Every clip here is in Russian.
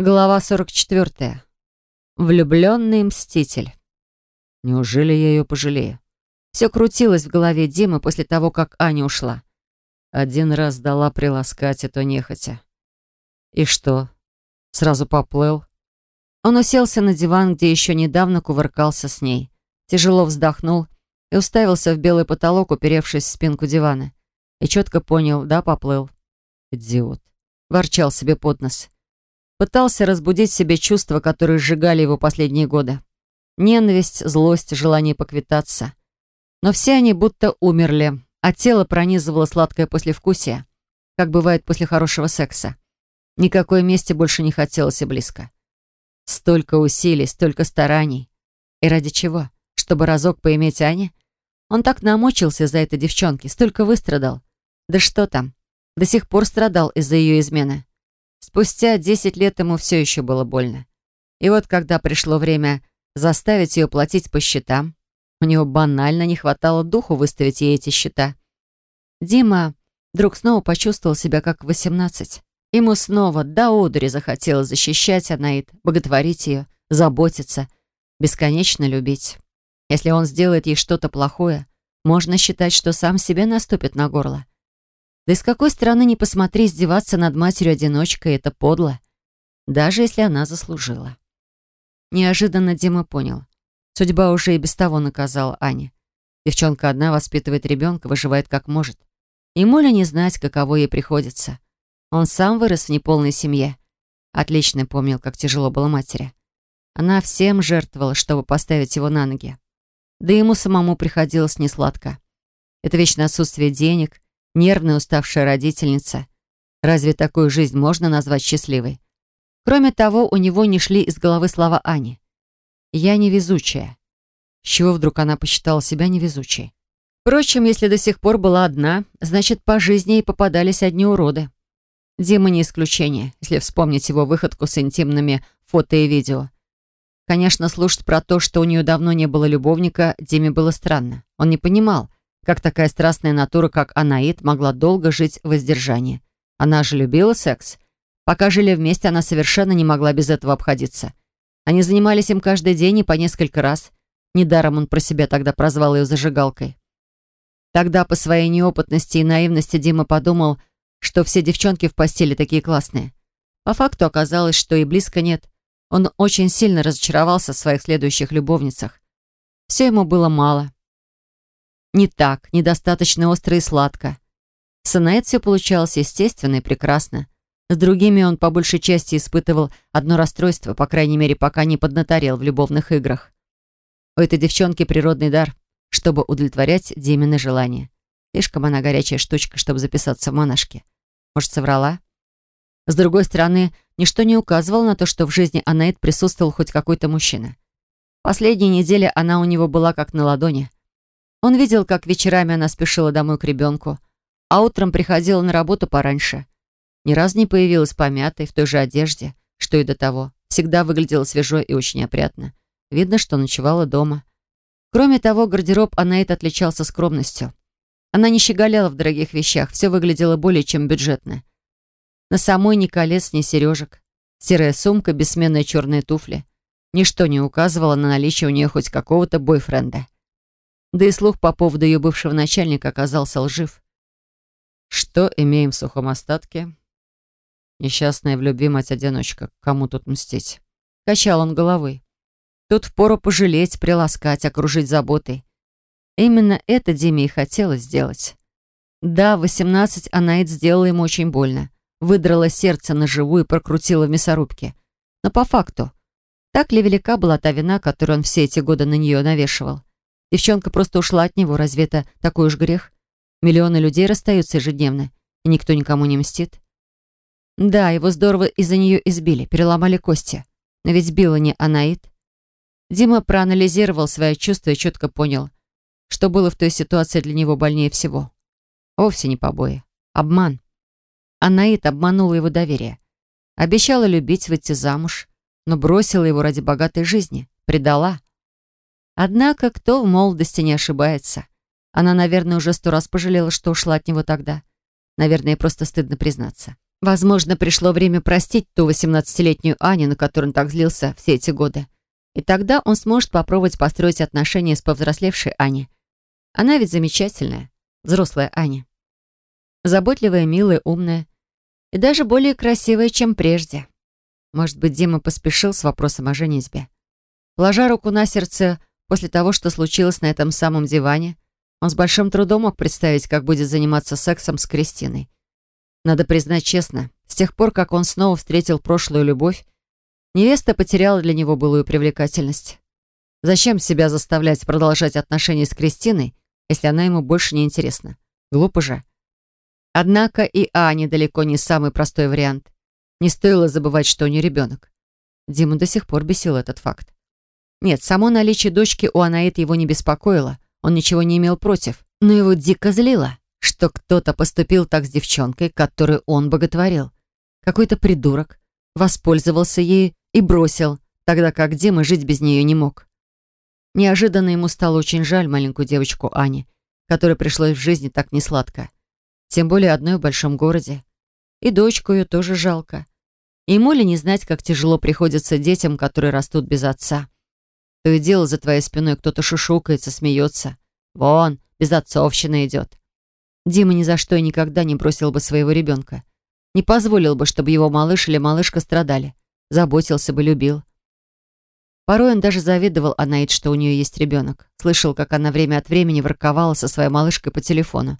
Глава 44. Влюбленный мститель. Неужели я ее пожалею? Все крутилось в голове Димы после того, как Аня ушла. Один раз дала приласкать, это нехотя. И что? Сразу поплыл? Он уселся на диван, где еще недавно кувыркался с ней. Тяжело вздохнул и уставился в белый потолок, уперевшись в спинку дивана. И четко понял, да, поплыл. Идиот. Ворчал себе под нос. Пытался разбудить в себе чувства, которые сжигали его последние годы. Ненависть, злость, желание поквитаться. Но все они будто умерли, а тело пронизывало сладкое послевкусие, как бывает после хорошего секса. Никакой мести больше не хотелось и близко. Столько усилий, столько стараний. И ради чего? Чтобы разок поиметь Ани? Он так намучился за этой девчонки, столько выстрадал. Да что там? До сих пор страдал из-за ее измены. Спустя десять лет ему все еще было больно. И вот когда пришло время заставить ее платить по счетам, у него банально не хватало духу выставить ей эти счета. Дима вдруг снова почувствовал себя как в восемнадцать. Ему снова до одури захотелось защищать Анаит, боготворить ее, заботиться, бесконечно любить. Если он сделает ей что-то плохое, можно считать, что сам себе наступит на горло. Да и с какой стороны не посмотри, издеваться над матерью-одиночкой — это подло. Даже если она заслужила. Неожиданно Дима понял. Судьба уже и без того наказала Ане. Девчонка одна воспитывает ребенка, выживает как может. Ему ли не знать, каково ей приходится? Он сам вырос в неполной семье. Отлично помнил, как тяжело было матери. Она всем жертвовала, чтобы поставить его на ноги. Да ему самому приходилось несладко. Это вечное отсутствие денег, нервная уставшая родительница. Разве такую жизнь можно назвать счастливой? Кроме того, у него не шли из головы слова Ани. «Я невезучая». С чего вдруг она посчитала себя невезучей? Впрочем, если до сих пор была одна, значит, по жизни ей попадались одни уроды. Дима не исключение, если вспомнить его выходку с интимными фото и видео. Конечно, слушать про то, что у нее давно не было любовника, Диме было странно. Он не понимал, как такая страстная натура, как Анаит, могла долго жить в воздержании? Она же любила секс. Пока жили вместе, она совершенно не могла без этого обходиться. Они занимались им каждый день и по несколько раз. Недаром он про себя тогда прозвал ее зажигалкой. Тогда по своей неопытности и наивности Дима подумал, что все девчонки в постели такие классные. По факту оказалось, что и близко нет. Он очень сильно разочаровался в своих следующих любовницах. Все ему было мало. Не так, недостаточно остро и сладко. С Анаэт все получалось естественно и прекрасно. С другими он по большей части испытывал одно расстройство, по крайней мере, пока не поднаторел в любовных играх. У этой девчонки природный дар, чтобы удовлетворять Димины желания. Слишком она горячая штучка, чтобы записаться в монашки. Может, соврала? С другой стороны, ничто не указывало на то, что в жизни Анаит присутствовал хоть какой-то мужчина. Последние недели она у него была как на ладони. Он видел, как вечерами она спешила домой к ребенку, а утром приходила на работу пораньше. Ни разу не появилась помятой, в той же одежде, что и до того. Всегда выглядела свежо и очень опрятно. Видно, что ночевала дома. Кроме того, гардероб Анаит отличался скромностью. Она не щеголяла в дорогих вещах, все выглядело более чем бюджетно. На самой ни колец, ни сережек. Серая сумка, бессменные черные туфли. Ничто не указывало на наличие у нее хоть какого-то бойфренда. Да и слух по поводу ее бывшего начальника оказался лжив. Что имеем в сухом остатке? Несчастная в любви мать-одиночка. Кому тут мстить? Качал он головой. Тут впору пожалеть, приласкать, окружить заботой. Именно это Диме и хотелось сделать. Да, в 18 Анаид сделала ему очень больно. Выдрала сердце на живую и прокрутила в мясорубке. Но по факту, так ли велика была та вина, которую он все эти годы на нее навешивал? Девчонка просто ушла от него, разве это такой уж грех? Миллионы людей расстаются ежедневно, и никто никому не мстит. Да, его здорово из-за нее избили, переломали кости. Но ведь била не Анаит. Дима проанализировал свои чувства и четко понял, что было в той ситуации для него больнее всего. Вовсе не побои. Обман. Анаит обманула его доверие. Обещала любить, выйти замуж, но бросила его ради богатой жизни. Предала. Однако кто в молодости не ошибается? Она, наверное, уже сто раз пожалела, что ушла от него тогда. Наверное, просто стыдно признаться. Возможно, пришло время простить ту 18-летнюю Аню, на которую он так злился все эти годы. И тогда он сможет попробовать построить отношения с повзрослевшей Аней. Она ведь замечательная, взрослая Аня. Заботливая, милая, умная. И даже более красивая, чем прежде. Может быть, Дима поспешил с вопросом о женитьбе. Положа руку на сердце после того, что случилось на этом самом диване, он с большим трудом мог представить, как будет заниматься сексом с Кристиной. Надо признать честно, с тех пор, как он снова встретил прошлую любовь, невеста потеряла для него былую привлекательность. Зачем себя заставлять продолжать отношения с Кристиной, если она ему больше не интересна? Глупо же. Однако и Аня далеко не самый простой вариант. Не стоило забывать, что у нее ребенок. Диму до сих пор бесил этот факт. Нет, само наличие дочки у Анаит его не беспокоило, он ничего не имел против, но его дико злило что кто-то поступил так с девчонкой, которую он боготворил. Какой-то придурок воспользовался ею и бросил, тогда как Дима жить без нее не мог. Неожиданно ему стало очень жаль маленькую девочку Ани, которой пришлось в жизни так несладко. Тем более одной в большом городе. И дочку ее тоже жалко. ему ли не знать, как тяжело приходится детям, которые растут без отца. То и дело за твоей спиной кто-то шушукается, смеется. Вон, безотцовщина идет. Дима ни за что и никогда не бросил бы своего ребенка. Не позволил бы, чтобы его малыш или малышка страдали. Заботился бы, любил. Порой он даже завидовал Анаид, что у нее есть ребенок. Слышал, как она время от времени ворковала со своей малышкой по телефону.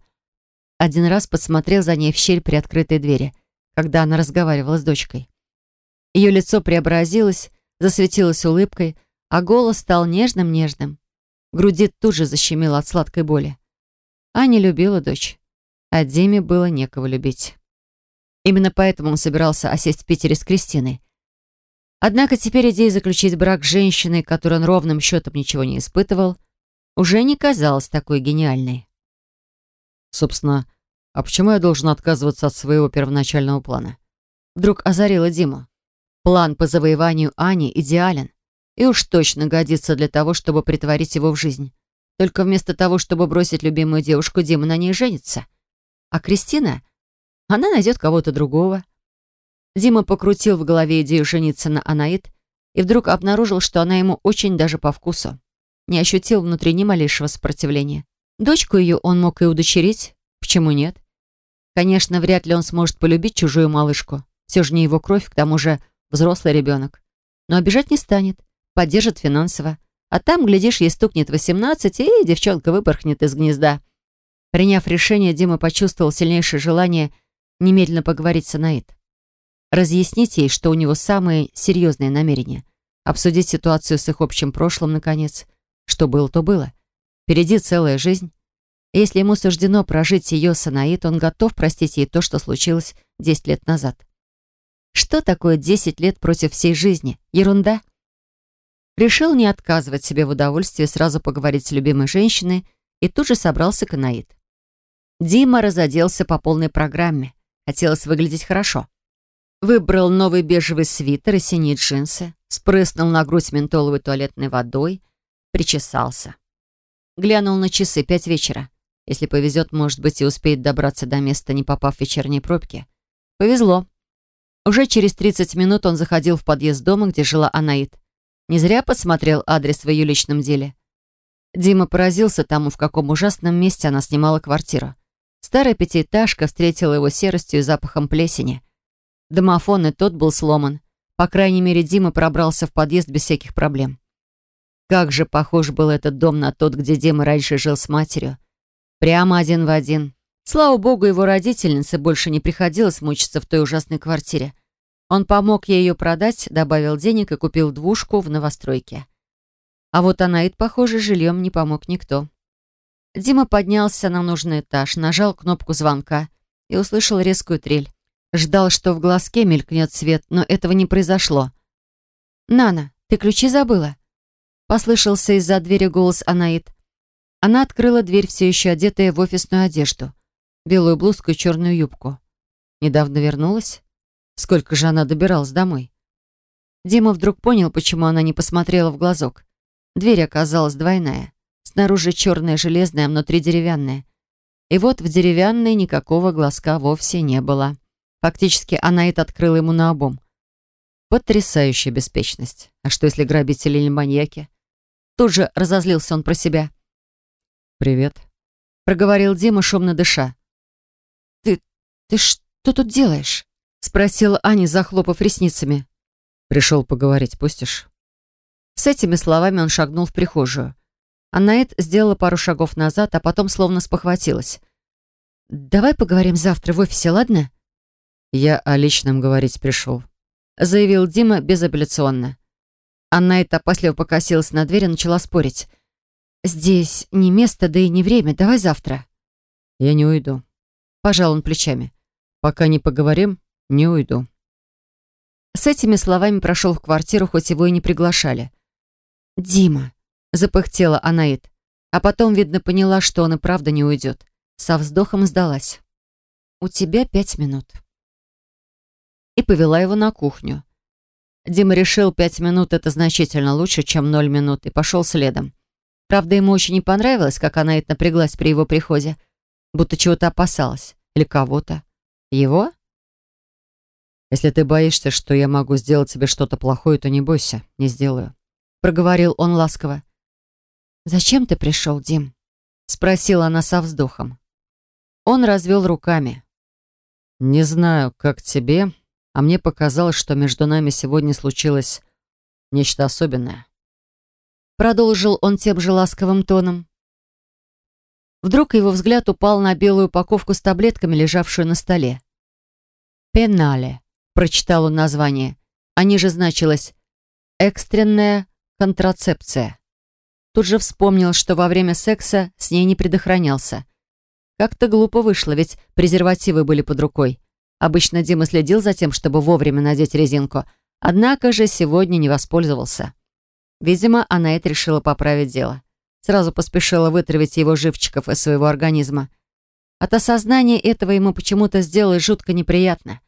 Один раз подсмотрел за ней в щель при открытой двери, когда она разговаривала с дочкой. Ее лицо преобразилось, засветилось улыбкой, а голос стал нежным-нежным. В груди тут же защемило от сладкой боли. Аня любила дочь а Диме было некого любить. Именно поэтому он собирался осесть в Питере с Кристиной. Однако теперь идея заключить брак с женщиной, которой он ровным счетом ничего не испытывал, уже не казалась такой гениальной. Собственно, а почему я должен отказываться от своего первоначального плана? Вдруг озарила Диму. План по завоеванию Ани идеален и уж точно годится для того, чтобы притворить его в жизнь. Только вместо того, чтобы бросить любимую девушку, Дима на ней женится — а Кристина? Она найдет кого-то другого. Дима покрутил в голове идею жениться на Анаит и вдруг обнаружил, что она ему очень даже по вкусу. Не ощутил внутри ни малейшего сопротивления. Дочку ее он мог и удочерить. Почему нет? Конечно, вряд ли он сможет полюбить чужую малышку. Все же не его кровь, к тому же взрослый ребенок. Но обижать не станет, поддержит финансово. А там, глядишь, ей стукнет 18, и девчонка выпорхнет из гнезда. Приняв решение, Дима почувствовал сильнейшее желание немедленно поговорить с Анаит. Разъяснить ей, что у него самые серьезные намерения. Обсудить ситуацию с их общим прошлым, наконец. Что было, то было. Впереди целая жизнь. Если ему суждено прожить ее с Анаит, он готов простить ей то, что случилось 10 лет назад. Что такое 10 лет против всей жизни? Ерунда. Решил не отказывать себе в удовольствии сразу поговорить с любимой женщиной и тут же собрался к Анаит. Дима разоделся по полной программе. Хотелось выглядеть хорошо. Выбрал новый бежевый свитер и синие джинсы, спрыснул на грудь ментоловой туалетной водой, причесался. Глянул на часы, пять вечера. Если повезет, может быть, и успеет добраться до места, не попав в вечерние пробки. Повезло. Уже через 30 минут он заходил в подъезд дома, где жила Анаит. Не зря посмотрел адрес в ее личном деле. Дима поразился тому, в каком ужасном месте она снимала квартиру. Старая пятиэтажка встретила его серостью и запахом плесени. Домофон и тот был сломан. По крайней мере, Дима пробрался в подъезд без всяких проблем. Как же похож был этот дом на тот, где Дима раньше жил с матерью. Прямо один в один. Слава богу, его родительнице больше не приходилось мучиться в той ужасной квартире. Он помог ей ее продать, добавил денег и купил двушку в новостройке. А вот Анаит, похоже, жильем не помог никто. Дима поднялся на нужный этаж, нажал кнопку звонка и услышал резкую трель. Ждал, что в глазке мелькнет свет, но этого не произошло. «Нана, ты ключи забыла?» Послышался из-за двери голос Анаит. Она открыла дверь, все еще одетая в офисную одежду. Белую блузку и черную юбку. Недавно вернулась? Сколько же она добиралась домой? Дима вдруг понял, почему она не посмотрела в глазок. Дверь оказалась двойная. Снаружи черное железное, а внутри деревянное. И вот в деревянной никакого глазка вовсе не было. Фактически Анаит открыла ему на обум. Потрясающая беспечность. А что, если грабители или маньяки? Тут же разозлился он про себя. «Привет», — проговорил Дима, шумно дыша. «Ты... ты что тут делаешь?» — спросила Аня, захлопав ресницами. «Пришел поговорить, пустишь?» С этими словами он шагнул в прихожую. Анаит сделала пару шагов назад, а потом словно спохватилась. «Давай поговорим завтра в офисе, ладно?» «Я о личном говорить пришел», — заявил Дима безапелляционно. Анаит опасливо покосилась на дверь и начала спорить. «Здесь не место, да и не время. Давай завтра». «Я не уйду». Пожал он плечами. «Пока не поговорим, не уйду». С этими словами прошел в квартиру, хоть его и не приглашали. «Дима», — запыхтела Анаит, а потом, видно, поняла, что он и правда не уйдет. Со вздохом сдалась. «У тебя пять минут». И повела его на кухню. Дима решил, пять минут — это значительно лучше, чем ноль минут, и пошел следом. Правда, ему очень не понравилось, как Анаит напряглась при его приходе, будто чего-то опасалась. Или кого-то. Его? «Если ты боишься, что я могу сделать тебе что-то плохое, то не бойся, не сделаю», — проговорил он ласково. «Зачем ты пришел, Дим?» — спросила она со вздохом. Он развел руками. «Не знаю, как тебе, а мне показалось, что между нами сегодня случилось нечто особенное». Продолжил он тем же ласковым тоном. Вдруг его взгляд упал на белую упаковку с таблетками, лежавшую на столе. «Пенале», — прочитал он название. А ниже значилось «экстренная контрацепция». Тут же вспомнил, что во время секса с ней не предохранялся. Как-то глупо вышло, ведь презервативы были под рукой. Обычно Дима следил за тем, чтобы вовремя надеть резинку, однако же сегодня не воспользовался. Видимо, она это решила поправить дело. Сразу поспешила вытравить его живчиков из своего организма. От осознания этого ему почему-то сделалось жутко неприятно.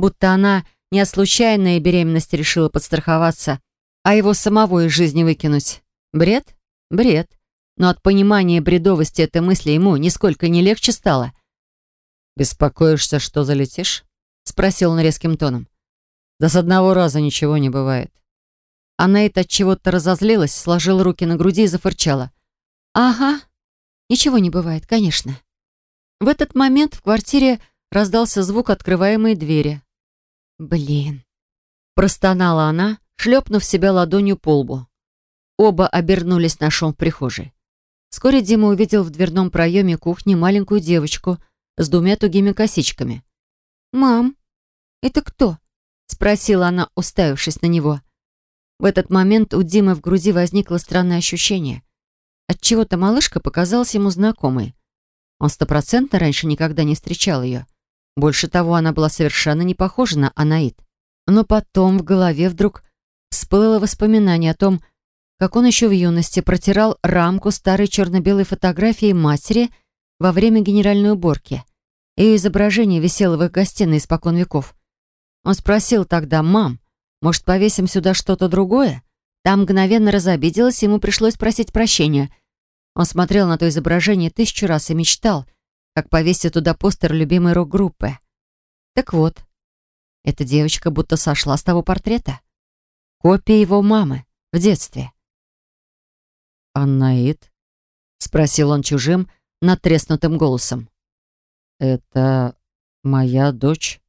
Будто она не от случайной беременности решила подстраховаться, а его самого из жизни выкинуть. Бред? Бред. Но от понимания бредовости этой мысли ему нисколько не легче стало. «Беспокоишься, что залетишь?» — спросил он резким тоном. «Да с одного раза ничего не бывает. Она это от чего-то разозлилась, сложила руки на груди и зафырчала. «Ага, ничего не бывает, конечно». В этот момент в квартире раздался звук открываемой двери. «Блин!» Простонала она, шлепнув себя ладонью по лбу. Оба обернулись на шум в прихожей. Вскоре Дима увидел в дверном проеме кухни маленькую девочку с двумя тугими косичками. «Мам, это кто?» — спросила она, уставившись на него. В этот момент у Димы в груди возникло странное ощущение. Отчего-то малышка показалась ему знакомой. Он стопроцентно раньше никогда не встречал ее. Больше того, она была совершенно не похожа на Анаит. Но потом в голове вдруг всплыло воспоминание о том, как он еще в юности протирал рамку старой черно-белой фотографии матери во время генеральной уборки. Ее изображение висело в их гостиной испокон веков. Он спросил тогда, «Мам, может, повесим сюда что-то другое?» Там мгновенно разобиделась, ему пришлось просить прощения. Он смотрел на то изображение тысячу раз и мечтал, как повесить туда постер любимой рок-группы. Так вот, эта девочка будто сошла с того портрета. Копия его мамы в детстве. «Аннаид?» — спросил он чужим, натреснутым голосом. «Это моя дочь?»